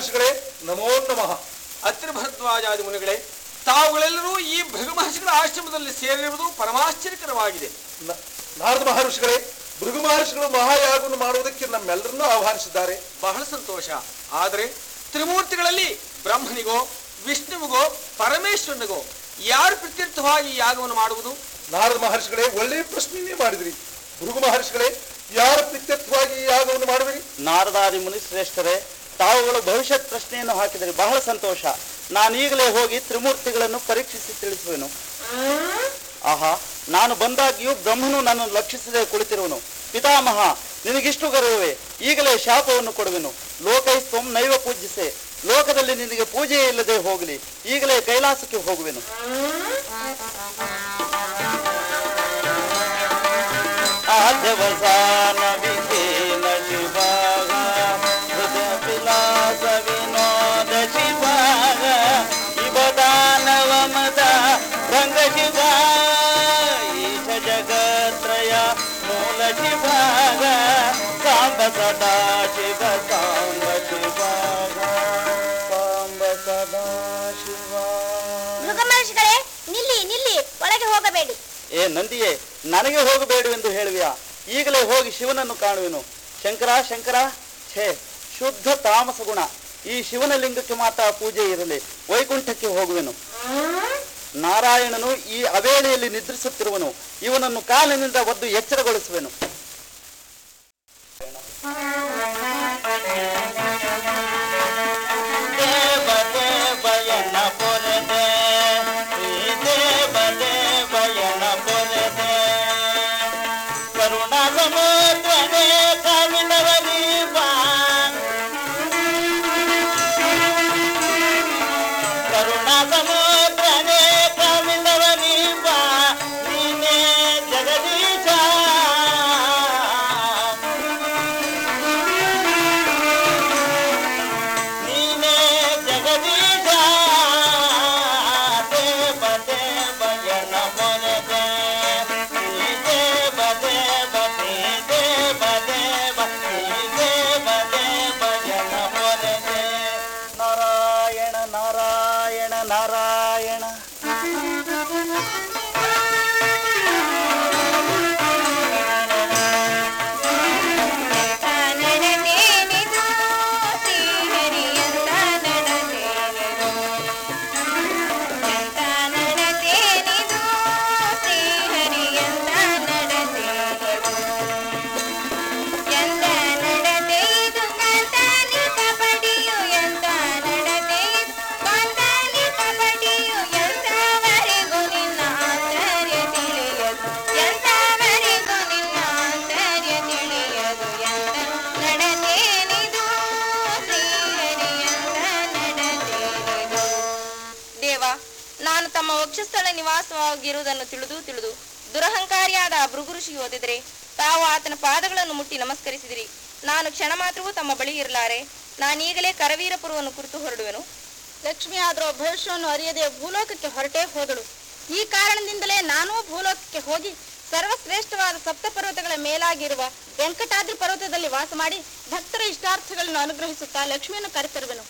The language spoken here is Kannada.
ಮಹರ್ಷಿಗಳೇ, ನಮೋ ನಮಃ. ಅತ್ರಿ ಭರದ್ವಾಜಾದಿ ಮುನಿಗಳೇ, ತಾವುಗಳೆಲ್ಲರೂ ಈ ಭೃಗು ಮಹರ್ಷಿಗಳ ಆಶ್ರಮದಲ್ಲಿ ಸೇರಿರುವುದು ಪರಮಾಶ್ಚರ್ಯಕರವಾಗಿದೆ. ನಾರದ ಮಹರ್ಷಿಗಳೇ, ಭೃಗು ಮಹರ್ಷಿಗಳು ಮಹಾಯಾಗವನ್ನು ಮಾಡುವುದಕ್ಕೆ ನಮ್ಮೆಲ್ಲರನ್ನೂ ಆಹ್ವಾನಿಸಿದ್ದಾರೆ. ಬಹಳ ಸಂತೋಷ. ಆದರೆ, ತ್ರಿಮೂರ್ತಿಗಳಲ್ಲಿ ಬ್ರಹ್ಮನಿಗೋ, ವಿಷ್ಣುವಿಗೋ, ಪರಮೇಶ್ವರನಿಗೋ, ಯಾರು ಪ್ರತ್ಯರ್ಥವಾಗಿ ಯಾಗವನ್ನು ಮಾಡುವುದು? ನಾರದ ಮಹರ್ಷಿಗಳೇ, ಒಳ್ಳೆಯ ಪ್ರಶ್ನೆಯೇ ಮಾಡಿದ್ರಿ. ಭೃಗು ಮಹರ್ಷಿಗಳೇ, ಯಾರು ಪ್ರತ್ಯರ್ಥವಾಗಿ ಯಾಗವನ್ನು ಮಾಡುವಿರಿ? ನಾರದಾದಿ ಮುನಿಶ್ರೇಷ್ಠರೇ ತಾವುಗಳು ಭವಿಷ್ಯತ್ ಪ್ರಶ್ನೆಯನ್ನು ಹಾಕಿದರೆ ಬಹಳ ಸಂತೋಷ. ನಾನೀಗಲೇ ಹೋಗಿ ತ್ರಿಮೂರ್ತಿಗಳನ್ನು ಪರೀಕ್ಷಿಸಿ ತಿಳಿಸುವೆನು. ಆಹಾ, ನಾನು ಬಂದಾಗಿಯೂ ಬ್ರಹ್ಮನು ನನ್ನನ್ನು ಲಕ್ಷಿಸದೆ ಕುಳಿತಿರುವನು. ಪಿತಾಮಹ, ನಿನಗಿಷ್ಟು ಗರ್ವವೇ? ಈಗಲೇ ಶಾಪವನ್ನು ಕೊಡುವೆನು. ಲೋಕೈಸ್ತ್ವಂ ನೈವ ಪೂಜಿಸೆ. ಲೋಕದಲ್ಲಿ ನಿನಗೆ ಪೂಜೆಯೇ ಇಲ್ಲದೆ ಹೋಗಲಿ. ಈಗಲೇ ಕೈಲಾಸಕ್ಕೆ ಹೋಗುವೆನು. ಆ ರಂಗ ಶಿವ ಈಶ ಜಗತ್ರಯ ಮೂಲ ಶಿವಾಗ ಸಾಂಬ ಸದಾ ಶಿವ ಸಾಂಬ ಶಿವಾಗ ಸಾಂಬ ಸದಾ ಶಿವ. ಮೃಗಮಹರ್ಷಿಗಳೇ ನಿಲ್ಲಿ ನಿಲ್ಲಿ ಒಳಗೆ ಹೋಗಬೇಡಿ. ಏ ನಂದಿಯೇ ನನಗೆ ಹೋಗಬೇಡುವೆಂದು ಹೇಳುವಿಯಾ? ಈಗಲೇ ಹೋಗಿ ಶಿವನನ್ನು ಕಾಣುವೆನು. ಶಂಕರ ಶಂಕರ ಛೇ ಶುದ್ಧ ತಾಮಸ ಗುಣ ಈ ಶಿವನ ಲಿಂಗಕ್ಕೆ ಮಾತ್ರ ಪೂಜೆ ಇರಲಿ ವೈಕುಂಠಕ್ಕೆ ಹೋಗುವೆನು. ನಾರಾಯಣನು ಈ ಅವೇಳೆಯಲ್ಲಿ ನಿದ್ರಿಸುತ್ತಿರುವನು. ಇವನನ್ನು ಕಾಲಿನಿಂದ ಒದ್ದು ಎಚ್ಚರಗೊಳಿಸುವೆನು. ದೇವ palabra. ತಮ್ಮ ವಕ್ಷಸ್ಥಳ ನಿವಾಸವಾಗಿರುವುದನ್ನು ತಿಳಿದು ತಿಳಿದು ದುರಹಂಕಾರಿಯಾದ ಭೃಗು ಋಷಿಗೆ ಓದಿದರೆ ತಾವು ಆತನ ಪಾದಗಳನ್ನು ಮುಟ್ಟಿ ನಮಸ್ಕರಿಸಿದಿರಿ. ನಾನು ಕ್ಷಣ ಮಾತ್ರವೂ ತಮ್ಮ ಬಳಿ ಇರಲಾರೆ. ನಾನೀಗಲೇ ಕರವೀರಪುರವನ್ನು ಕುರಿತು ಹೊರಡುವೆನು. ಲಕ್ಷ್ಮಿ ಆದರೂ ಭವಿಷ್ಯವನ್ನು ಅರಿಯದೆ ಭೂಲೋಕಕ್ಕೆ ಹೊರಟೇ ಹೋದಳು. ಈ ಕಾರಣದಿಂದಲೇ ನಾನೂ ಭೂಲೋಕಕ್ಕೆ ಹೋಗಿ ಸರ್ವಶ್ರೇಷ್ಠವಾದ ಸಪ್ತ ಪರ್ವತಗಳ ಮೇಲಾಗಿರುವ ವೆಂಕಟಾದ್ರಿ ಪರ್ವತದಲ್ಲಿ ವಾಸ ಮಾಡಿ ಭಕ್ತರ ಇಷ್ಟಾರ್ಥಗಳನ್ನು ಅನುಗ್ರಹಿಸುತ್ತಾ ಲಕ್ಷ್ಮಿಯನ್ನು ಕರೆತರುವೆನು.